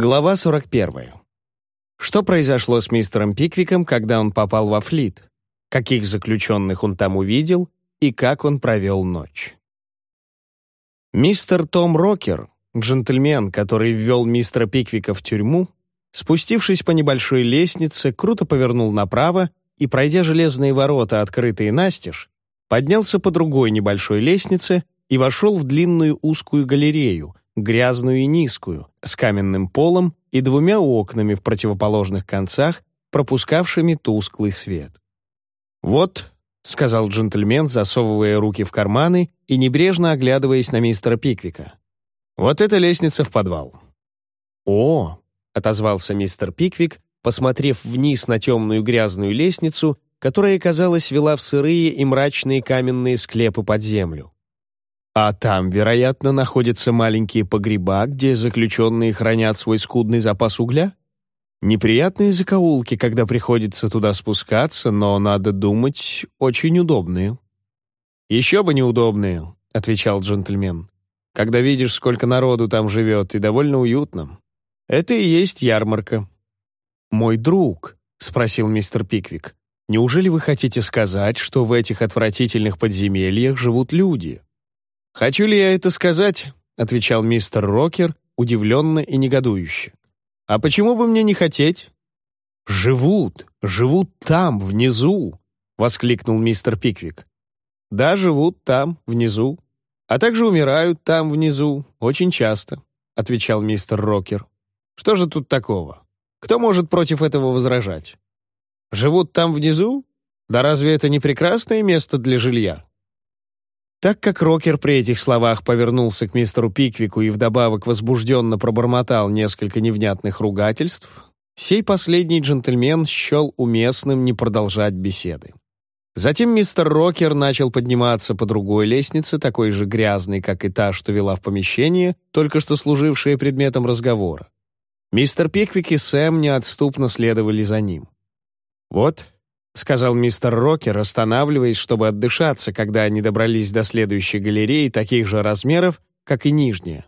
Глава 41. Что произошло с мистером Пиквиком, когда он попал во флит? Каких заключенных он там увидел и как он провел ночь? Мистер Том Рокер, джентльмен, который ввел мистера Пиквика в тюрьму, спустившись по небольшой лестнице, круто повернул направо и, пройдя железные ворота, открытые настежь, поднялся по другой небольшой лестнице и вошел в длинную узкую галерею, грязную и низкую, с каменным полом и двумя окнами в противоположных концах, пропускавшими тусклый свет. «Вот», — сказал джентльмен, засовывая руки в карманы и небрежно оглядываясь на мистера Пиквика. «Вот эта лестница в подвал». «О», — отозвался мистер Пиквик, посмотрев вниз на темную грязную лестницу, которая, казалось, вела в сырые и мрачные каменные склепы под землю. А там, вероятно, находятся маленькие погреба, где заключенные хранят свой скудный запас угля? Неприятные закоулки, когда приходится туда спускаться, но, надо думать, очень удобные. «Еще бы неудобные», — отвечал джентльмен. «Когда видишь, сколько народу там живет, и довольно уютно. Это и есть ярмарка». «Мой друг», — спросил мистер Пиквик, «неужели вы хотите сказать, что в этих отвратительных подземельях живут люди?» «Хочу ли я это сказать?» — отвечал мистер Рокер, удивленно и негодующе. «А почему бы мне не хотеть?» «Живут, живут там, внизу!» — воскликнул мистер Пиквик. «Да, живут там, внизу. А также умирают там, внизу, очень часто», — отвечал мистер Рокер. «Что же тут такого? Кто может против этого возражать? Живут там внизу? Да разве это не прекрасное место для жилья?» Так как Рокер при этих словах повернулся к мистеру Пиквику и вдобавок возбужденно пробормотал несколько невнятных ругательств, сей последний джентльмен счел уместным не продолжать беседы. Затем мистер Рокер начал подниматься по другой лестнице, такой же грязной, как и та, что вела в помещение, только что служившее предметом разговора. Мистер Пиквик и Сэм неотступно следовали за ним. Вот — сказал мистер Рокер, останавливаясь, чтобы отдышаться, когда они добрались до следующей галереи таких же размеров, как и нижняя.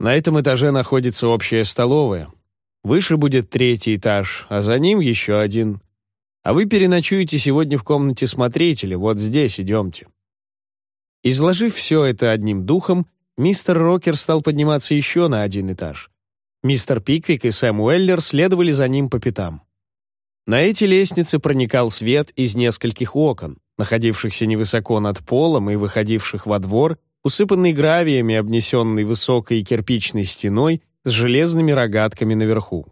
На этом этаже находится общая столовая. Выше будет третий этаж, а за ним еще один. А вы переночуете сегодня в комнате смотрителя, вот здесь идемте. Изложив все это одним духом, мистер Рокер стал подниматься еще на один этаж. Мистер Пиквик и Сэм Уэллер следовали за ним по пятам. На эти лестницы проникал свет из нескольких окон, находившихся невысоко над полом и выходивших во двор, усыпанный гравиями, обнесенный высокой кирпичной стеной с железными рогатками наверху.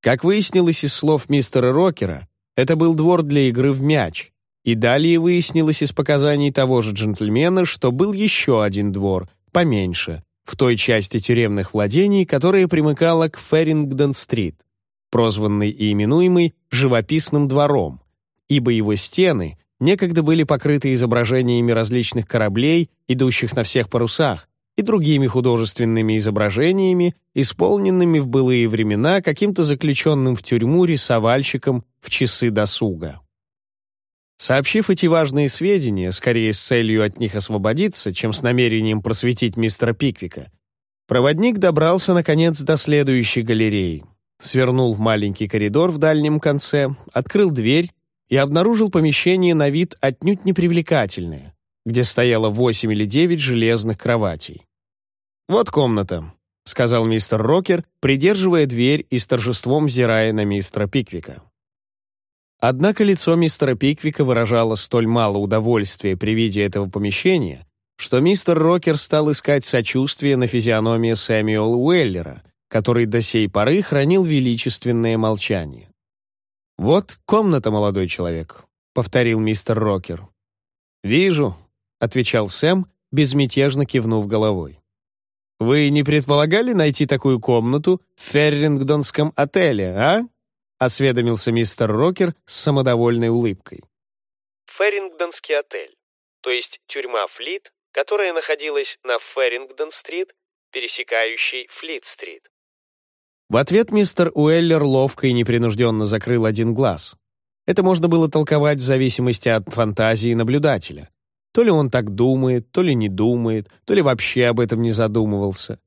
Как выяснилось из слов мистера Рокера, это был двор для игры в мяч, и далее выяснилось из показаний того же джентльмена, что был еще один двор, поменьше, в той части тюремных владений, которая примыкала к Феррингдон-стрит прозванный и именуемый «живописным двором», ибо его стены некогда были покрыты изображениями различных кораблей, идущих на всех парусах, и другими художественными изображениями, исполненными в былые времена каким-то заключенным в тюрьму рисовальщиком в часы досуга. Сообщив эти важные сведения, скорее с целью от них освободиться, чем с намерением просветить мистера Пиквика, проводник добрался, наконец, до следующей галереи, свернул в маленький коридор в дальнем конце, открыл дверь и обнаружил помещение на вид отнюдь непривлекательное, где стояло восемь или девять железных кроватей. «Вот комната», — сказал мистер Рокер, придерживая дверь и с торжеством взирая на мистера Пиквика. Однако лицо мистера Пиквика выражало столь мало удовольствия при виде этого помещения, что мистер Рокер стал искать сочувствие на физиономии Сэмюэла Уэллера — который до сей поры хранил величественное молчание. «Вот комната, молодой человек», — повторил мистер Рокер. «Вижу», — отвечал Сэм, безмятежно кивнув головой. «Вы не предполагали найти такую комнату в Феррингдонском отеле, а?» — осведомился мистер Рокер с самодовольной улыбкой. Феррингдонский отель, то есть тюрьма Флит, которая находилась на Феррингдон-стрит, пересекающей Флит-стрит. В ответ мистер Уэллер ловко и непринужденно закрыл один глаз. Это можно было толковать в зависимости от фантазии наблюдателя. То ли он так думает, то ли не думает, то ли вообще об этом не задумывался.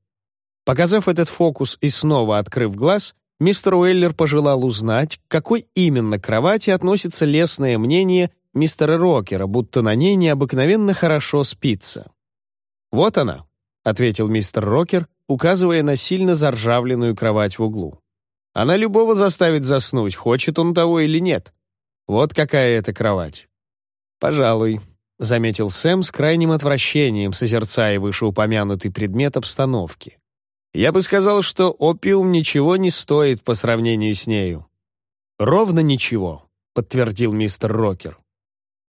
Показав этот фокус и снова открыв глаз, мистер Уэллер пожелал узнать, к какой именно кровати относится лесное мнение мистера Рокера, будто на ней необыкновенно хорошо спится. «Вот она», — ответил мистер Рокер, указывая на сильно заржавленную кровать в углу. «Она любого заставит заснуть, хочет он того или нет. Вот какая это кровать». «Пожалуй», — заметил Сэм с крайним отвращением, созерцая вышеупомянутый предмет обстановки. «Я бы сказал, что опиум ничего не стоит по сравнению с нею». «Ровно ничего», — подтвердил мистер Рокер.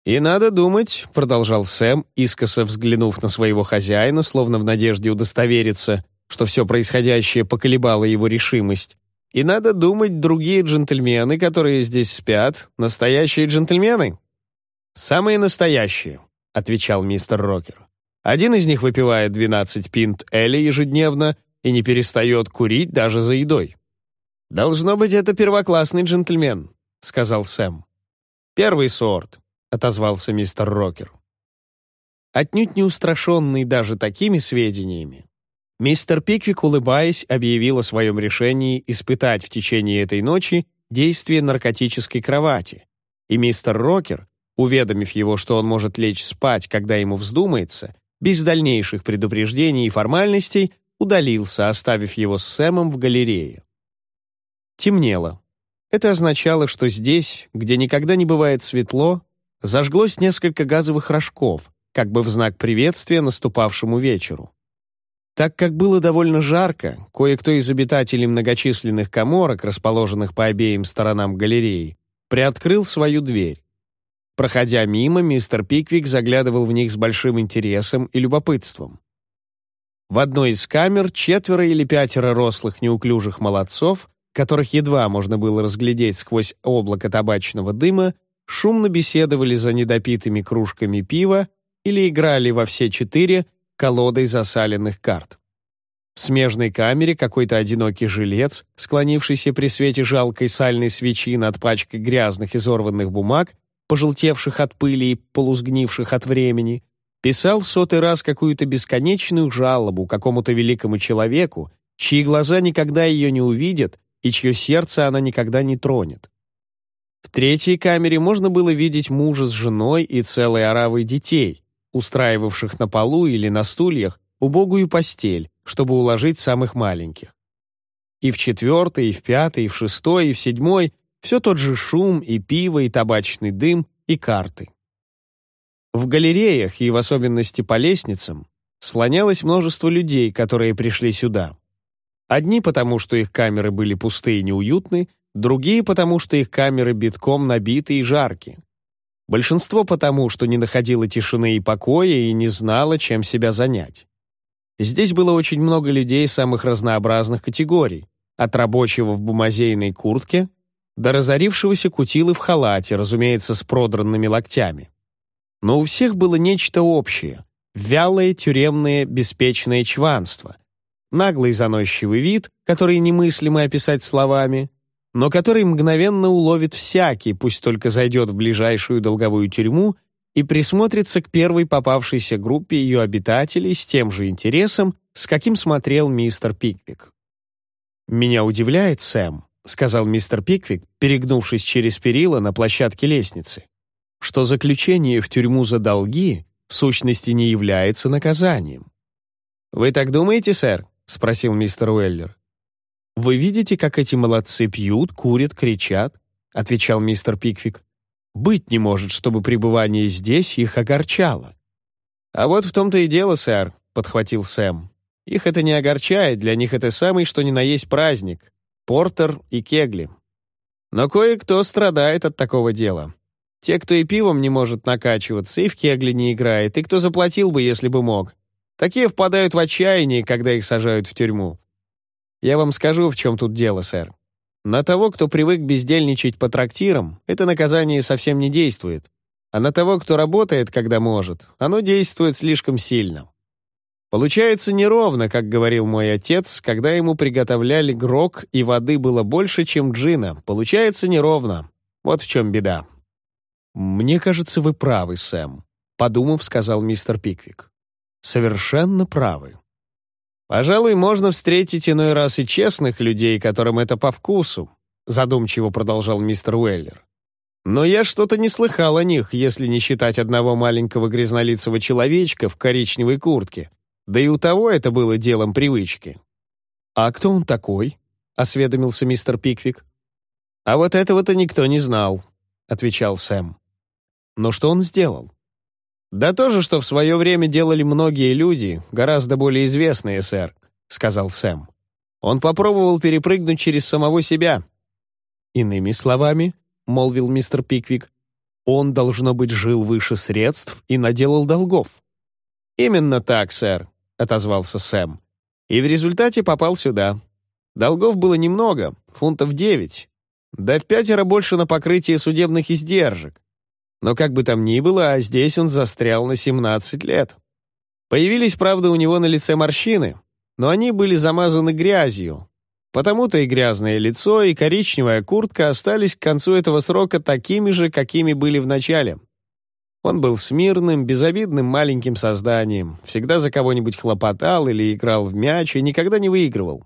«И надо думать», — продолжал Сэм, искоса взглянув на своего хозяина, словно в надежде удостовериться, что все происходящее поколебало его решимость. «И надо думать, другие джентльмены, которые здесь спят, настоящие джентльмены?» «Самые настоящие», — отвечал мистер Рокер. «Один из них выпивает 12 пинт Эли ежедневно и не перестает курить даже за едой». «Должно быть, это первоклассный джентльмен», — сказал Сэм. «Первый сорт», отозвался мистер Рокер. Отнюдь не устрашенный даже такими сведениями, мистер Пиквик, улыбаясь, объявил о своем решении испытать в течение этой ночи действие наркотической кровати, и мистер Рокер, уведомив его, что он может лечь спать, когда ему вздумается, без дальнейших предупреждений и формальностей, удалился, оставив его с Сэмом в галерее. Темнело. Это означало, что здесь, где никогда не бывает светло, зажглось несколько газовых рожков, как бы в знак приветствия наступавшему вечеру. Так как было довольно жарко, кое-кто из обитателей многочисленных коморок, расположенных по обеим сторонам галереи, приоткрыл свою дверь. Проходя мимо, мистер Пиквик заглядывал в них с большим интересом и любопытством. В одной из камер четверо или пятеро рослых неуклюжих молодцов, которых едва можно было разглядеть сквозь облако табачного дыма, шумно беседовали за недопитыми кружками пива или играли во все четыре колодой засаленных карт. В смежной камере какой-то одинокий жилец, склонившийся при свете жалкой сальной свечи над пачкой грязных изорванных бумаг, пожелтевших от пыли и полузгнивших от времени, писал в сотый раз какую-то бесконечную жалобу какому-то великому человеку, чьи глаза никогда ее не увидят и чье сердце она никогда не тронет. В третьей камере можно было видеть мужа с женой и целой оравой детей, устраивавших на полу или на стульях убогую постель, чтобы уложить самых маленьких. И в четвертой, и в пятой, и в шестой, и в седьмой все тот же шум, и пиво, и табачный дым, и карты. В галереях, и в особенности по лестницам, слонялось множество людей, которые пришли сюда. Одни потому, что их камеры были пустые и неуютны, другие потому, что их камеры битком набиты и жарки. Большинство потому, что не находило тишины и покоя и не знало, чем себя занять. Здесь было очень много людей самых разнообразных категорий, от рабочего в бумазейной куртке до разорившегося кутилы в халате, разумеется, с продранными локтями. Но у всех было нечто общее — вялое тюремное беспечное чванство, наглый заносчивый вид, который немыслимо описать словами, но который мгновенно уловит всякий, пусть только зайдет в ближайшую долговую тюрьму и присмотрится к первой попавшейся группе ее обитателей с тем же интересом, с каким смотрел мистер Пиквик. «Меня удивляет, Сэм», — сказал мистер Пиквик, перегнувшись через перила на площадке лестницы, что заключение в тюрьму за долги в сущности не является наказанием. «Вы так думаете, сэр?» — спросил мистер Уэллер. «Вы видите, как эти молодцы пьют, курят, кричат?» — отвечал мистер Пиквик. «Быть не может, чтобы пребывание здесь их огорчало». «А вот в том-то и дело, сэр», — подхватил Сэм. «Их это не огорчает, для них это самый что ни на есть праздник. Портер и кегли. Но кое-кто страдает от такого дела. Те, кто и пивом не может накачиваться, и в кегли не играет, и кто заплатил бы, если бы мог. Такие впадают в отчаяние, когда их сажают в тюрьму. Я вам скажу, в чем тут дело, сэр. На того, кто привык бездельничать по трактирам, это наказание совсем не действует. А на того, кто работает, когда может, оно действует слишком сильно. Получается неровно, как говорил мой отец, когда ему приготовляли грок и воды было больше, чем джина. Получается неровно. Вот в чем беда. «Мне кажется, вы правы, Сэм», — подумав, сказал мистер Пиквик. «Совершенно правы. Пожалуй, можно встретить иной раз и честных людей, которым это по вкусу, задумчиво продолжал мистер Уэллер. Но я что-то не слыхал о них, если не считать одного маленького грязнолицего человечка в коричневой куртке. Да и у того это было делом привычки. «А кто он такой?» — осведомился мистер Пиквик. «А вот этого-то никто не знал», — отвечал Сэм. «Но что он сделал?» «Да то же, что в свое время делали многие люди, гораздо более известные, сэр», — сказал Сэм. «Он попробовал перепрыгнуть через самого себя». «Иными словами», — молвил мистер Пиквик, «он, должно быть, жил выше средств и наделал долгов». «Именно так, сэр», — отозвался Сэм. «И в результате попал сюда. Долгов было немного, фунтов девять. Да в пятеро больше на покрытие судебных издержек. Но как бы там ни было, а здесь он застрял на 17 лет. Появились, правда, у него на лице морщины, но они были замазаны грязью. Потому-то и грязное лицо, и коричневая куртка остались к концу этого срока такими же, какими были в начале. Он был смирным, безобидным маленьким созданием, всегда за кого-нибудь хлопотал или играл в мяч и никогда не выигрывал.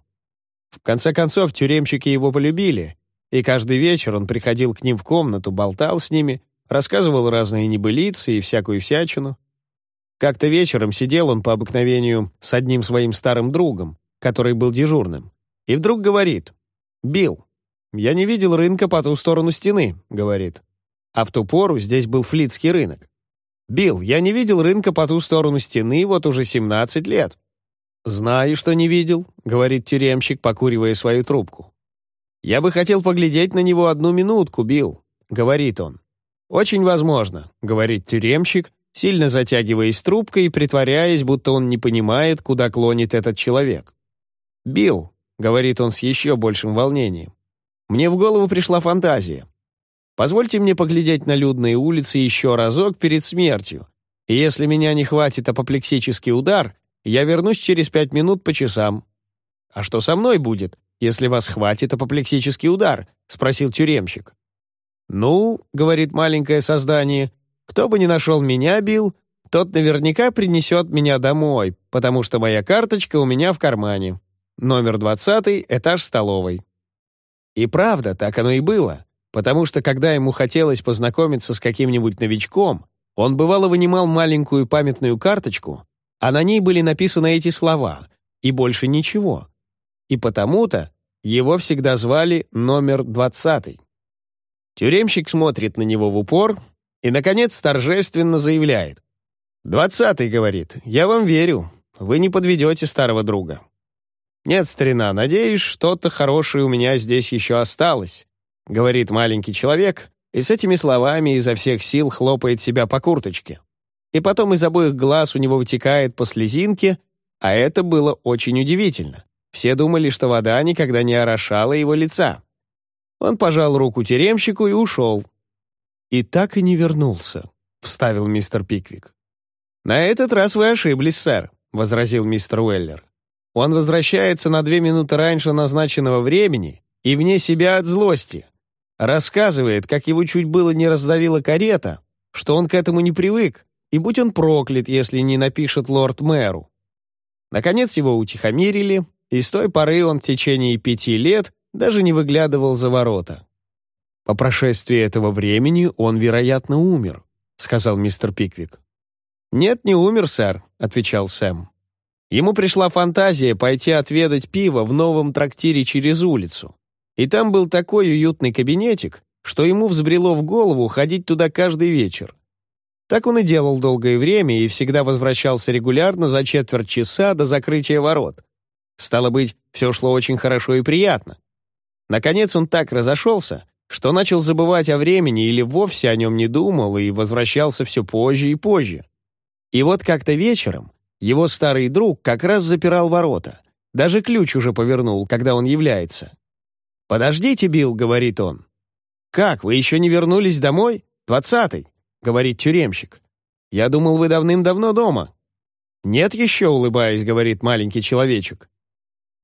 В конце концов, тюремщики его полюбили, и каждый вечер он приходил к ним в комнату, болтал с ними, рассказывал разные небылицы и всякую всячину. Как-то вечером сидел он по обыкновению с одним своим старым другом, который был дежурным, и вдруг говорит, «Билл, я не видел рынка по ту сторону стены», — говорит. А в ту пору здесь был флитский рынок. «Билл, я не видел рынка по ту сторону стены вот уже 17 лет». «Знаю, что не видел», — говорит тюремщик, покуривая свою трубку. «Я бы хотел поглядеть на него одну минутку, Билл», — говорит он. «Очень возможно», — говорит тюремщик, сильно затягиваясь трубкой и притворяясь, будто он не понимает, куда клонит этот человек. «Билл», — говорит он с еще большим волнением, — «мне в голову пришла фантазия. Позвольте мне поглядеть на людные улицы еще разок перед смертью, и если меня не хватит апоплексический удар, я вернусь через пять минут по часам». «А что со мной будет, если вас хватит апоплексический удар?» — спросил тюремщик. «Ну, — говорит маленькое создание, — кто бы ни нашел меня, Билл, тот наверняка принесет меня домой, потому что моя карточка у меня в кармане. Номер двадцатый, этаж столовой». И правда, так оно и было, потому что когда ему хотелось познакомиться с каким-нибудь новичком, он бывало вынимал маленькую памятную карточку, а на ней были написаны эти слова, и больше ничего. И потому-то его всегда звали номер двадцатый. Тюремщик смотрит на него в упор и, наконец, торжественно заявляет. «Двадцатый, — говорит, — я вам верю. Вы не подведете старого друга». «Нет, старина, надеюсь, что-то хорошее у меня здесь еще осталось», — говорит маленький человек, и с этими словами изо всех сил хлопает себя по курточке. И потом из обоих глаз у него вытекает по слезинке, а это было очень удивительно. Все думали, что вода никогда не орошала его лица. Он пожал руку тюремщику и ушел. «И так и не вернулся», — вставил мистер Пиквик. «На этот раз вы ошиблись, сэр», — возразил мистер Уэллер. «Он возвращается на две минуты раньше назначенного времени и вне себя от злости. Рассказывает, как его чуть было не раздавила карета, что он к этому не привык, и будь он проклят, если не напишет лорд-мэру». Наконец его утихомирили, и с той поры он в течение пяти лет даже не выглядывал за ворота. «По прошествии этого времени он, вероятно, умер», — сказал мистер Пиквик. «Нет, не умер, сэр», — отвечал Сэм. Ему пришла фантазия пойти отведать пиво в новом трактире через улицу. И там был такой уютный кабинетик, что ему взбрело в голову ходить туда каждый вечер. Так он и делал долгое время и всегда возвращался регулярно за четверть часа до закрытия ворот. Стало быть, все шло очень хорошо и приятно. Наконец он так разошелся, что начал забывать о времени или вовсе о нем не думал и возвращался все позже и позже. И вот как-то вечером его старый друг как раз запирал ворота. Даже ключ уже повернул, когда он является. «Подождите, Билл», — говорит он. «Как, вы еще не вернулись домой? Двадцатый», — говорит тюремщик. «Я думал, вы давным-давно дома». «Нет еще», — улыбаясь, говорит маленький человечек.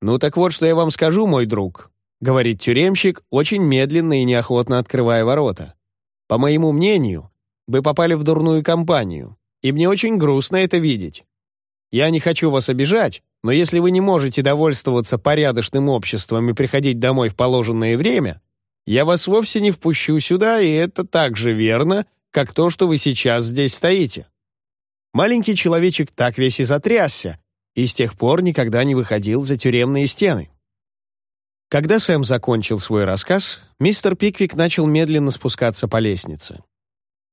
«Ну так вот, что я вам скажу, мой друг говорит тюремщик, очень медленно и неохотно открывая ворота. «По моему мнению, вы попали в дурную компанию, и мне очень грустно это видеть. Я не хочу вас обижать, Но если вы не можете довольствоваться порядочным обществом и приходить домой в положенное время, я вас вовсе не впущу сюда, и это так же верно, как то, что вы сейчас здесь стоите». Маленький человечек так весь и затрясся, и с тех пор никогда не выходил за тюремные стены. Когда Сэм закончил свой рассказ, мистер Пиквик начал медленно спускаться по лестнице.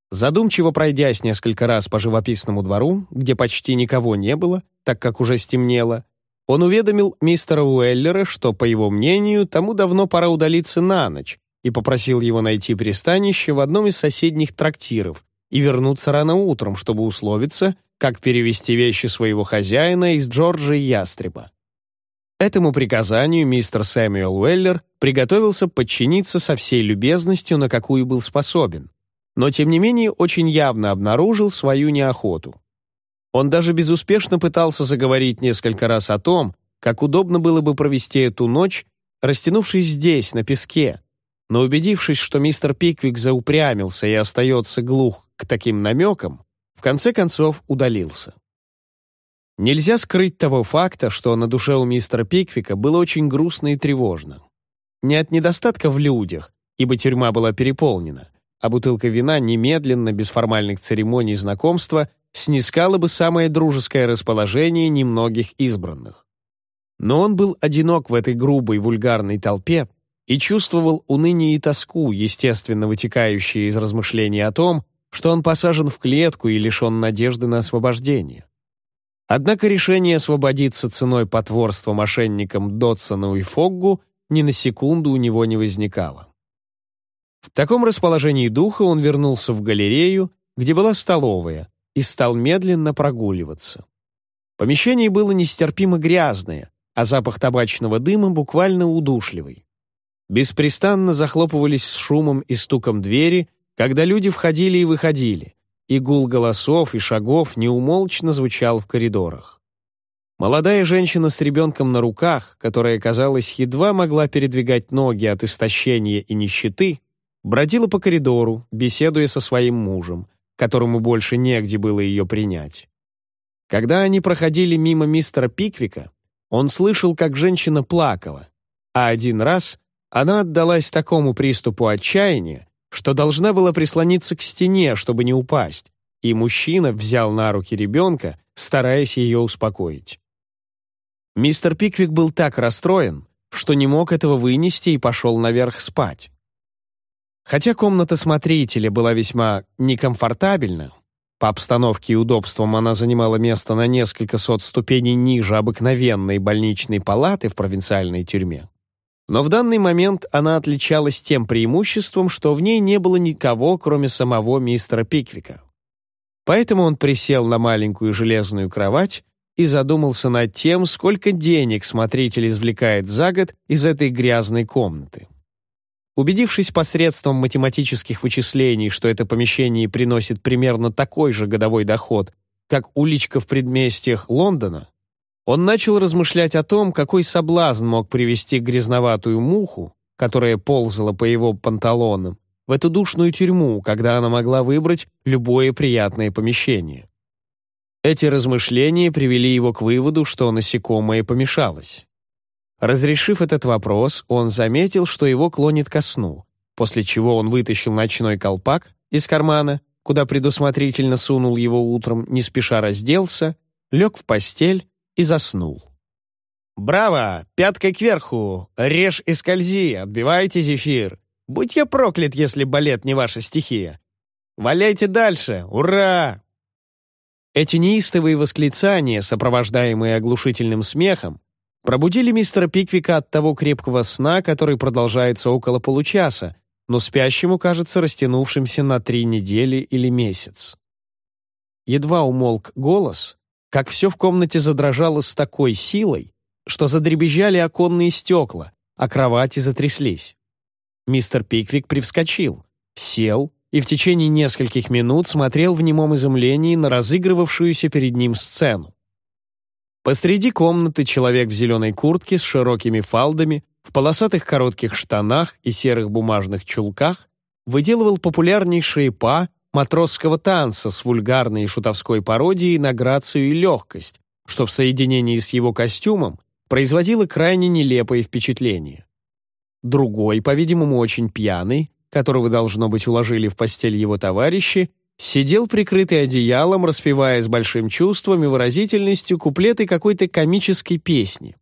Задумчиво пройдясь несколько раз по живописному двору, где почти никого не было, так как уже стемнело, он уведомил мистера Уэллера, что, по его мнению, тому давно пора удалиться на ночь, и попросил его найти пристанище в одном из соседних трактиров и вернуться рано утром, чтобы условиться, как перевести вещи своего хозяина из Джорджа Ястреба. Этому приказанию мистер Сэмюэл Уэллер приготовился подчиниться со всей любезностью, на какую был способен, но тем не менее очень явно обнаружил свою неохоту. Он даже безуспешно пытался заговорить несколько раз о том, как удобно было бы провести эту ночь, растянувшись здесь, на песке, но убедившись, что мистер Пиквик заупрямился и остается глух к таким намекам, в конце концов удалился. Нельзя скрыть того факта, что на душе у мистера Пиквика было очень грустно и тревожно. Не от недостатка в людях, ибо тюрьма была переполнена, а бутылка вина немедленно, без формальных церемоний знакомства, снискала бы самое дружеское расположение немногих избранных. Но он был одинок в этой грубой вульгарной толпе и чувствовал уныние и тоску, естественно вытекающие из размышлений о том, что он посажен в клетку и лишен надежды на освобождение. Однако решение освободиться ценой потворства мошенникам Дотсону и Фоггу ни на секунду у него не возникало. В таком расположении духа он вернулся в галерею, где была столовая, и стал медленно прогуливаться. Помещение было нестерпимо грязное, а запах табачного дыма буквально удушливый. Беспрестанно захлопывались с шумом и стуком двери, когда люди входили и выходили, и гул голосов и шагов неумолчно звучал в коридорах. Молодая женщина с ребенком на руках, которая, казалось, едва могла передвигать ноги от истощения и нищеты, бродила по коридору, беседуя со своим мужем, которому больше негде было ее принять. Когда они проходили мимо мистера Пиквика, он слышал, как женщина плакала, а один раз она отдалась такому приступу отчаяния, что должна была прислониться к стене, чтобы не упасть, и мужчина взял на руки ребенка, стараясь ее успокоить. Мистер Пиквик был так расстроен, что не мог этого вынести и пошел наверх спать. Хотя комната смотрителя была весьма некомфортабельна, по обстановке и удобствам она занимала место на несколько сот ступеней ниже обыкновенной больничной палаты в провинциальной тюрьме, но в данный момент она отличалась тем преимуществом, что в ней не было никого, кроме самого мистера Пиквика. Поэтому он присел на маленькую железную кровать и задумался над тем, сколько денег смотритель извлекает за год из этой грязной комнаты. Убедившись посредством математических вычислений, что это помещение приносит примерно такой же годовой доход, как уличка в предместьях Лондона, он начал размышлять о том, какой соблазн мог привести грязноватую муху, которая ползала по его панталонам, в эту душную тюрьму, когда она могла выбрать любое приятное помещение. Эти размышления привели его к выводу, что насекомое помешалось. Разрешив этот вопрос, он заметил, что его клонит ко сну, после чего он вытащил ночной колпак из кармана, куда предусмотрительно сунул его утром, не спеша разделся, лег в постель и заснул. «Браво! Пяткой кверху! Режь и скользи! Отбивайте зефир! Будь я проклят, если балет не ваша стихия! Валяйте дальше! Ура!» Эти неистовые восклицания, сопровождаемые оглушительным смехом, пробудили мистера Пиквика от того крепкого сна, который продолжается около получаса, но спящему кажется растянувшимся на три недели или месяц. Едва умолк голос, как все в комнате задрожало с такой силой, что задребезжали оконные стекла, а кровати затряслись. Мистер Пиквик привскочил, сел и в течение нескольких минут смотрел в немом изумлении на разыгрывавшуюся перед ним сцену. Посреди комнаты человек в зеленой куртке с широкими фалдами, в полосатых коротких штанах и серых бумажных чулках выделывал популярнейшие па матросского танца с вульгарной и шутовской пародией на грацию и легкость, что в соединении с его костюмом производило крайне нелепое впечатление. Другой, по-видимому, очень пьяный, которого, должно быть, уложили в постель его товарищи, сидел прикрытый одеялом, распевая с большим чувством и выразительностью куплеты какой-то комической песни.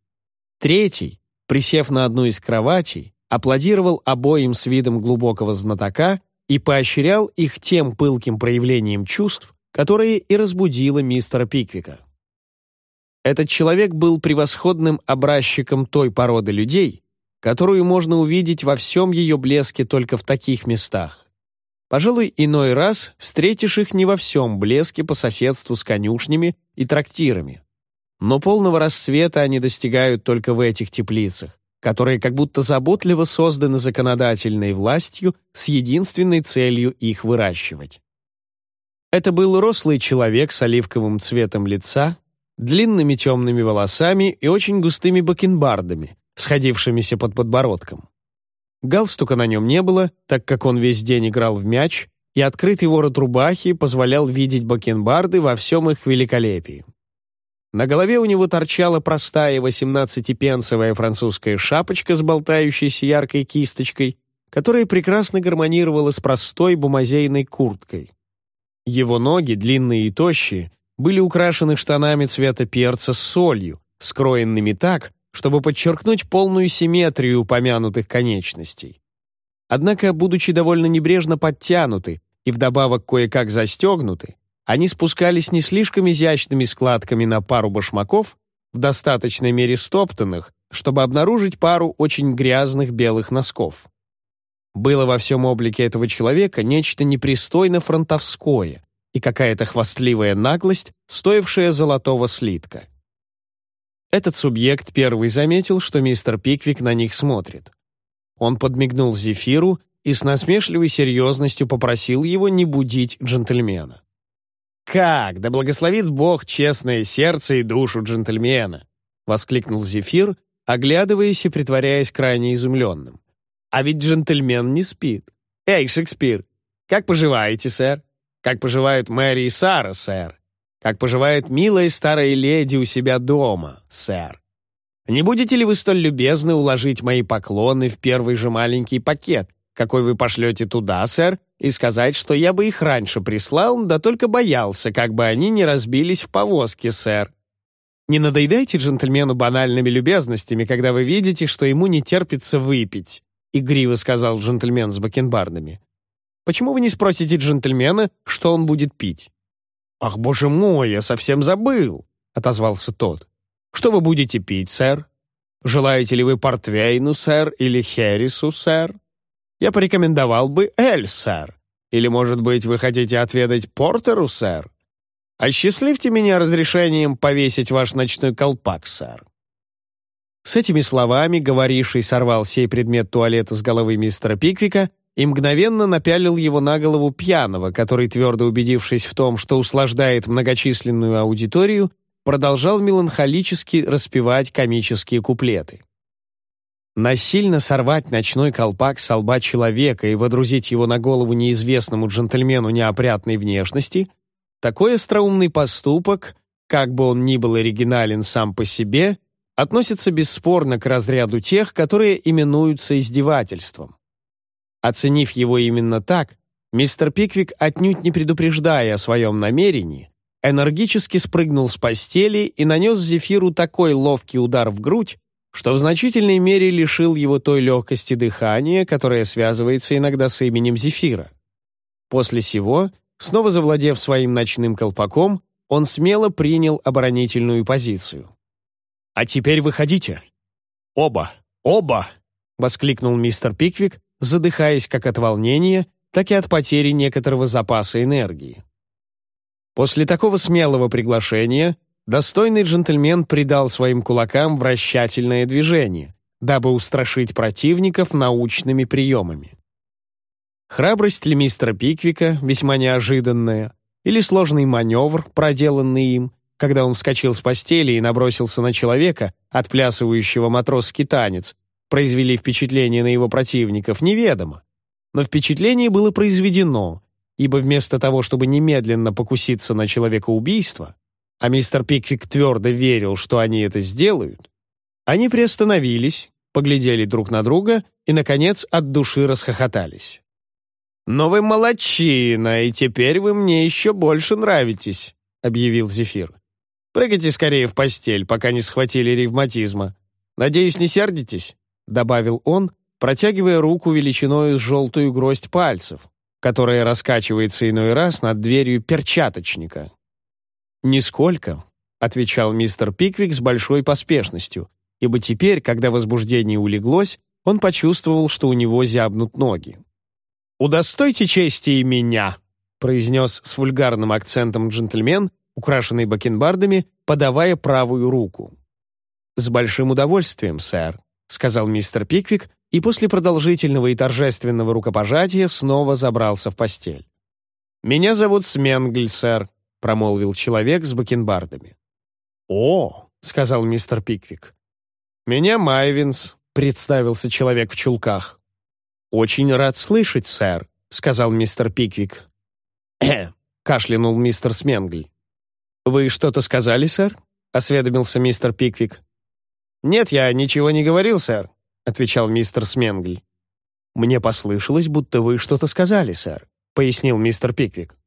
Третий, присев на одну из кроватей, аплодировал обоим с видом глубокого знатока и поощрял их тем пылким проявлением чувств, которое и разбудило мистера Пиквика. Этот человек был превосходным образчиком той породы людей, которую можно увидеть во всем ее блеске только в таких местах. Пожалуй, иной раз встретишь их не во всем блеске по соседству с конюшнями и трактирами. Но полного расцвета они достигают только в этих теплицах, которые как будто заботливо созданы законодательной властью с единственной целью их выращивать. Это был рослый человек с оливковым цветом лица, длинными темными волосами и очень густыми бакенбардами, сходившимися под подбородком. Галстука на нем не было, так как он весь день играл в мяч, и открытый ворот рубахи позволял видеть бакенбарды во всем их великолепии. На голове у него торчала простая 18-пенсовая французская шапочка с болтающейся яркой кисточкой, которая прекрасно гармонировала с простой бумазейной курткой. Его ноги, длинные и тощие, были украшены штанами цвета перца с солью, скроенными так, чтобы подчеркнуть полную симметрию упомянутых конечностей. Однако, будучи довольно небрежно подтянуты и вдобавок кое-как застегнуты, они спускались не слишком изящными складками на пару башмаков, в достаточной мере стоптанных, чтобы обнаружить пару очень грязных белых носков. Было во всем облике этого человека нечто непристойно фронтовское и какая-то хвастливая наглость, стоившая золотого слитка. Этот субъект первый заметил, что мистер Пиквик на них смотрит. Он подмигнул Зефиру и с насмешливой серьезностью попросил его не будить джентльмена. «Как? Да благословит Бог честное сердце и душу джентльмена!» — воскликнул Зефир, оглядываясь и притворяясь крайне изумленным. «А ведь джентльмен не спит. Эй, Шекспир, как поживаете, сэр? Как поживают Мэри и Сара, сэр? Как поживает милая старая леди у себя дома, сэр? Не будете ли вы столь любезны уложить мои поклоны в первый же маленький пакет, какой вы пошлете туда, сэр, и сказать, что я бы их раньше прислал, да только боялся, как бы они не разбились в повозке, сэр. Не надоедайте джентльмену банальными любезностями, когда вы видите, что ему не терпится выпить», — игриво сказал джентльмен с бакенбардами. «Почему вы не спросите джентльмена, что он будет пить?» «Ах, боже мой, я совсем забыл!» — отозвался тот. «Что вы будете пить, сэр? Желаете ли вы портвейну, сэр, или хересу, сэр? Я порекомендовал бы эль, сэр. Или, может быть, вы хотите отведать портеру, сэр? Осчастливьте меня разрешением повесить ваш ночной колпак, сэр». С этими словами говоривший сорвал сей предмет туалета с головы мистера Пиквика и мгновенно напялил его на голову пьяного, который, твердо убедившись в том, что услаждает многочисленную аудиторию, продолжал меланхолически распевать комические куплеты. Насильно сорвать ночной колпак с лба человека и водрузить его на голову неизвестному джентльмену неопрятной внешности — такой остроумный поступок, как бы он ни был оригинален сам по себе, относится бесспорно к разряду тех, которые именуются издевательством. Оценив его именно так, мистер Пиквик, отнюдь не предупреждая о своем намерении, энергически спрыгнул с постели и нанес Зефиру такой ловкий удар в грудь, что в значительной мере лишил его той легкости дыхания, которая связывается иногда с именем Зефира. После сего, снова завладев своим ночным колпаком, он смело принял оборонительную позицию. «А теперь выходите!» «Оба! Оба!» — воскликнул мистер Пиквик, задыхаясь как от волнения, так и от потери некоторого запаса энергии. После такого смелого приглашения достойный джентльмен придал своим кулакам вращательное движение, дабы устрашить противников научными приемами. Храбрость ли мистера Пиквика, весьма неожиданная, или сложный маневр, проделанный им, когда он вскочил с постели и набросился на человека, отплясывающего матросский танец, произвели впечатление на его противников, неведомо. Но впечатление было произведено, ибо вместо того, чтобы немедленно покуситься на человека убийства, а мистер Пиквик твердо верил, что они это сделают, они приостановились, поглядели друг на друга и, наконец, от души расхохотались. «Но вы молодчина, и теперь вы мне еще больше нравитесь», — объявил Зефир. «Прыгайте скорее в постель, пока не схватили ревматизма. Надеюсь, не сердитесь?» — добавил он, протягивая руку величиной с желтую гроздь пальцев, которая раскачивается иной раз над дверью перчаточника. «Нисколько», — отвечал мистер Пиквик с большой поспешностью, ибо теперь, когда возбуждение улеглось, он почувствовал, что у него зябнут ноги. «Удостойте чести и меня», — произнес с вульгарным акцентом джентльмен, украшенный бакенбардами, подавая правую руку. «С большим удовольствием, сэр», — сказал мистер Пиквик, и после продолжительного и торжественного рукопожатия снова забрался в постель. «Меня зовут Сменгль, сэр», — промолвил человек с бакенбардами. «О», — сказал мистер Пиквик, «Меня Майвинс», — представился человек в чулках. «Очень рад слышать, сэр», — сказал мистер Пиквик. «Кхе», — кашлянул мистер Сменгль. «Вы что-то сказали, сэр?» — осведомился мистер Пиквик. «Нет, я ничего не говорил, сэр», — отвечал мистер Сменгль. «Мне послышалось, будто вы что-то сказали, сэр», — пояснил мистер Пиквик.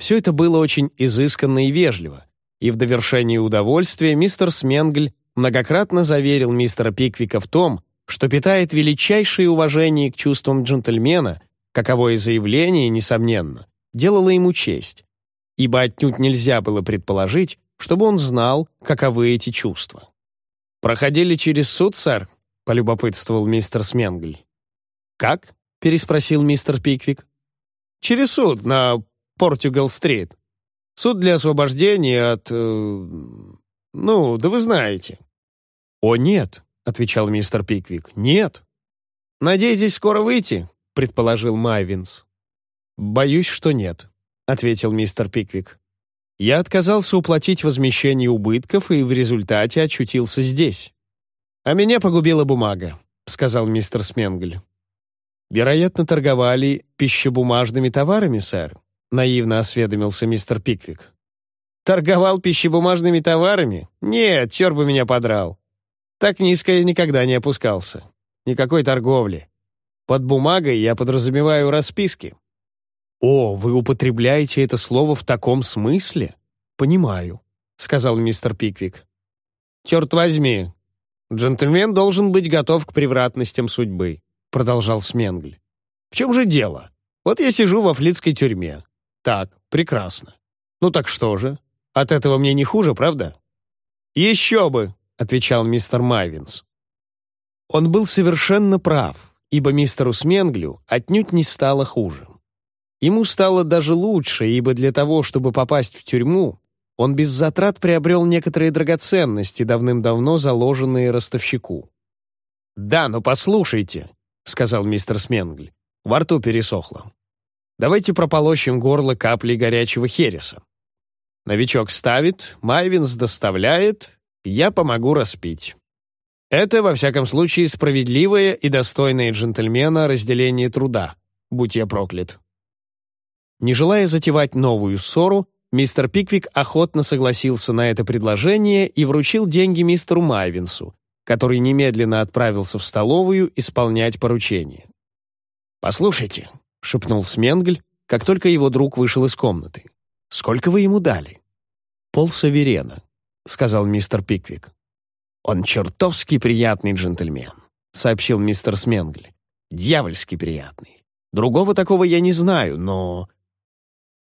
Все это было очень изысканно и вежливо, и в довершении удовольствия мистер Сменгль многократно заверил мистера Пиквика в том, что питает величайшее уважение к чувствам джентльмена, каковое заявление, несомненно, делало ему честь, ибо отнюдь нельзя было предположить, чтобы он знал, каковы эти чувства. «Проходили через суд, сэр?» — полюбопытствовал мистер Сменгль. «Как?» — переспросил мистер Пиквик. «Через суд на Португал-стрит. Суд для освобождения от... Э, ну, да вы знаете». «О, нет», — отвечал мистер Пиквик, — «нет». «Надеетесь скоро выйти?» — предположил Майвинс. «Боюсь, что нет», — ответил мистер Пиквик. «Я отказался уплатить возмещение убытков и в результате очутился здесь». «А меня погубила бумага», — сказал мистер Сменгль. «Вероятно, торговали пищебумажными товарами, сэр», — наивно осведомился мистер Пиквик. Торговал пищебумажными товарами? Нет, черт бы меня подрал. Так низко я никогда не опускался. Никакой торговли. Под бумагой я подразумеваю расписки. «О, вы употребляете это слово в таком смысле?» «Понимаю», — сказал мистер Пиквик. «Черт возьми, джентльмен должен быть готов к превратностям судьбы», — продолжал Сменгль. «В чем же дело? Вот я сижу во флицкой тюрьме. Так, прекрасно. Ну так что же? От этого мне не хуже, правда?» «Еще бы!» — отвечал мистер Майвинс. Он был совершенно прав, ибо мистеру Сменглю отнюдь не стало хуже. Ему стало даже лучше, ибо для того, чтобы попасть в тюрьму, он без затрат приобрел некоторые драгоценности, давным-давно заложенные ростовщику. «Да, но послушайте», — сказал мистер Сменгль, — во рту пересохло. «Давайте прополощем горло каплей горячего хереса. Новичок ставит, Майвинс доставляет, я помогу распить. Это, во всяком случае, справедливое и достойное джентльмена разделение труда, будь я проклят. Не желая затевать новую ссору, мистер Пиквик охотно согласился на это предложение и вручил деньги мистеру Майвинсу, который немедленно отправился в столовую исполнять поручение. «Послушайте», — шепнул Сменгль, как только его друг вышел из комнаты. Сколько вы ему дали?» «Полсаверена», — сказал мистер Пиквик. «Он чертовски приятный джентльмен», — сообщил мистер Сменгль. «Дьявольски приятный. Другого такого я не знаю, но...»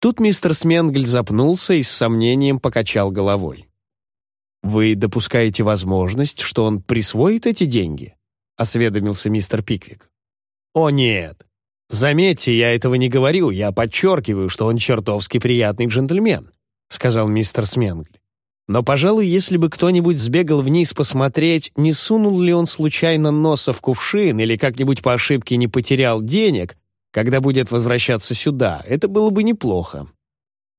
Тут мистер Сменгль запнулся и с сомнением покачал головой. «Вы допускаете возможность, что он присвоит эти деньги?» — осведомился мистер Пиквик. «О, нет! «Заметьте, я этого не говорю, я подчеркиваю, что он чертовски приятный джентльмен», сказал мистер Сменгль. «Но, пожалуй, если бы кто-нибудь сбегал вниз посмотреть, не сунул ли он случайно носа в кувшин или как-нибудь по ошибке не потерял денег, когда будет возвращаться сюда, это было бы неплохо.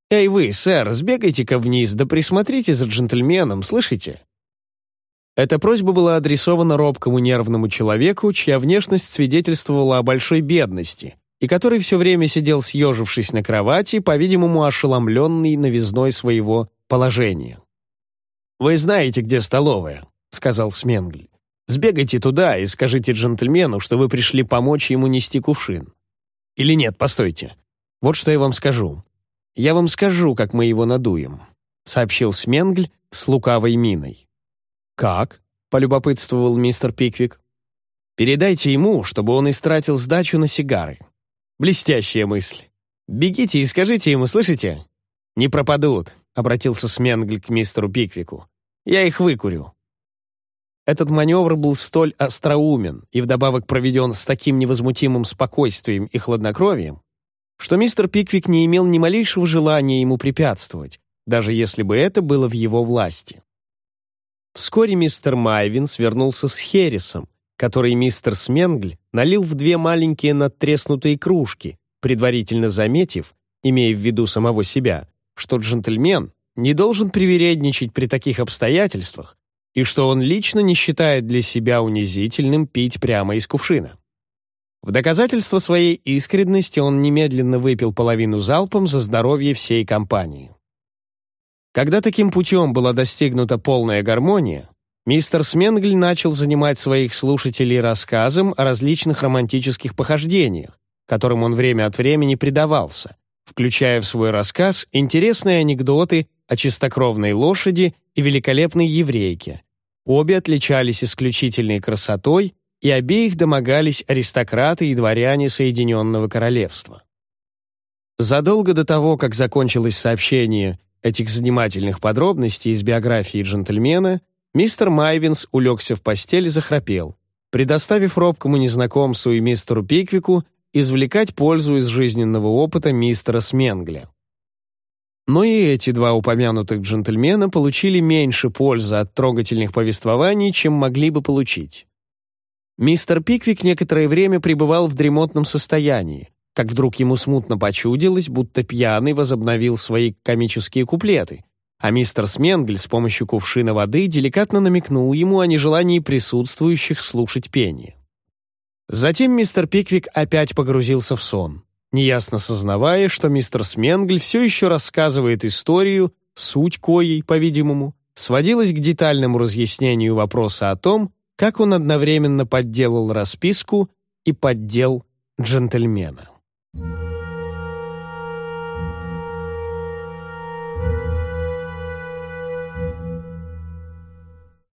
Эй вы, сэр, сбегайте-ка вниз, да присмотрите за джентльменом, слышите? Эта просьба была адресована робкому нервному человеку, чья внешность свидетельствовала о большой бедности, и который все время сидел съежившись на кровати, по-видимому, ошеломленный новизной своего положение. «Вы знаете, где столовая», — сказал Сменгль. «Сбегайте туда и скажите джентльмену, что вы пришли помочь ему нести кувшин. Или нет, постойте. Вот что я вам скажу. Я вам скажу, как мы его надуем», — сообщил Сменгль с лукавой миной. «Как?» — полюбопытствовал мистер Пиквик. «Передайте ему, чтобы он истратил сдачу на сигары. Блестящая мысль. Бегите и скажите ему, слышите? Не пропадут», — обратился Сменгль к мистеру Пиквику. «Я их выкурю». Этот маневр был столь остроумен и вдобавок проведен с таким невозмутимым спокойствием и хладнокровием, что мистер Пиквик не имел ни малейшего желания ему препятствовать, даже если бы это было в его власти. Вскоре мистер Майвин свернулся с Херрисом, который мистер Сменгль налил в две маленькие надтреснутые кружки, предварительно заметив, имея в виду самого себя, что джентльмен не должен привередничать при таких обстоятельствах и что он лично не считает для себя унизительным пить прямо из кувшина. В доказательство своей искренности он немедленно выпил половину залпом за здоровье всей компании. Когда таким путем была достигнута полная гармония, мистер Сменгль начал занимать своих слушателей рассказом о различных романтических похождениях, которым он время от времени предавался, включая в свой рассказ интересные анекдоты о чистокровной лошади и великолепной еврейке. Обе отличались исключительной красотой, и обеих домогались аристократы и дворяне Соединенного Королевства. Задолго до того, как закончилось сообщение этих занимательных подробностей из биографии джентльмена, мистер Майвинс улегся в постель и захрапел, предоставив робкому незнакомцу и мистеру Пиквику извлекать пользу из жизненного опыта мистера Сменгля. Но и эти два упомянутых джентльмена получили меньше пользы от трогательных повествований, чем могли бы получить. Мистер Пиквик некоторое время пребывал в дремотном состоянии, как вдруг ему смутно почудилось, будто пьяный возобновил свои комические куплеты, а мистер Сменгль с помощью кувшина воды деликатно намекнул ему о нежелании присутствующих слушать пение. Затем мистер Пиквик опять погрузился в сон, неясно сознавая, что мистер Сменгль все еще рассказывает историю, суть коей, по-видимому, сводилась к детальному разъяснению вопроса о том, как он одновременно подделал расписку и поддел джентльмена.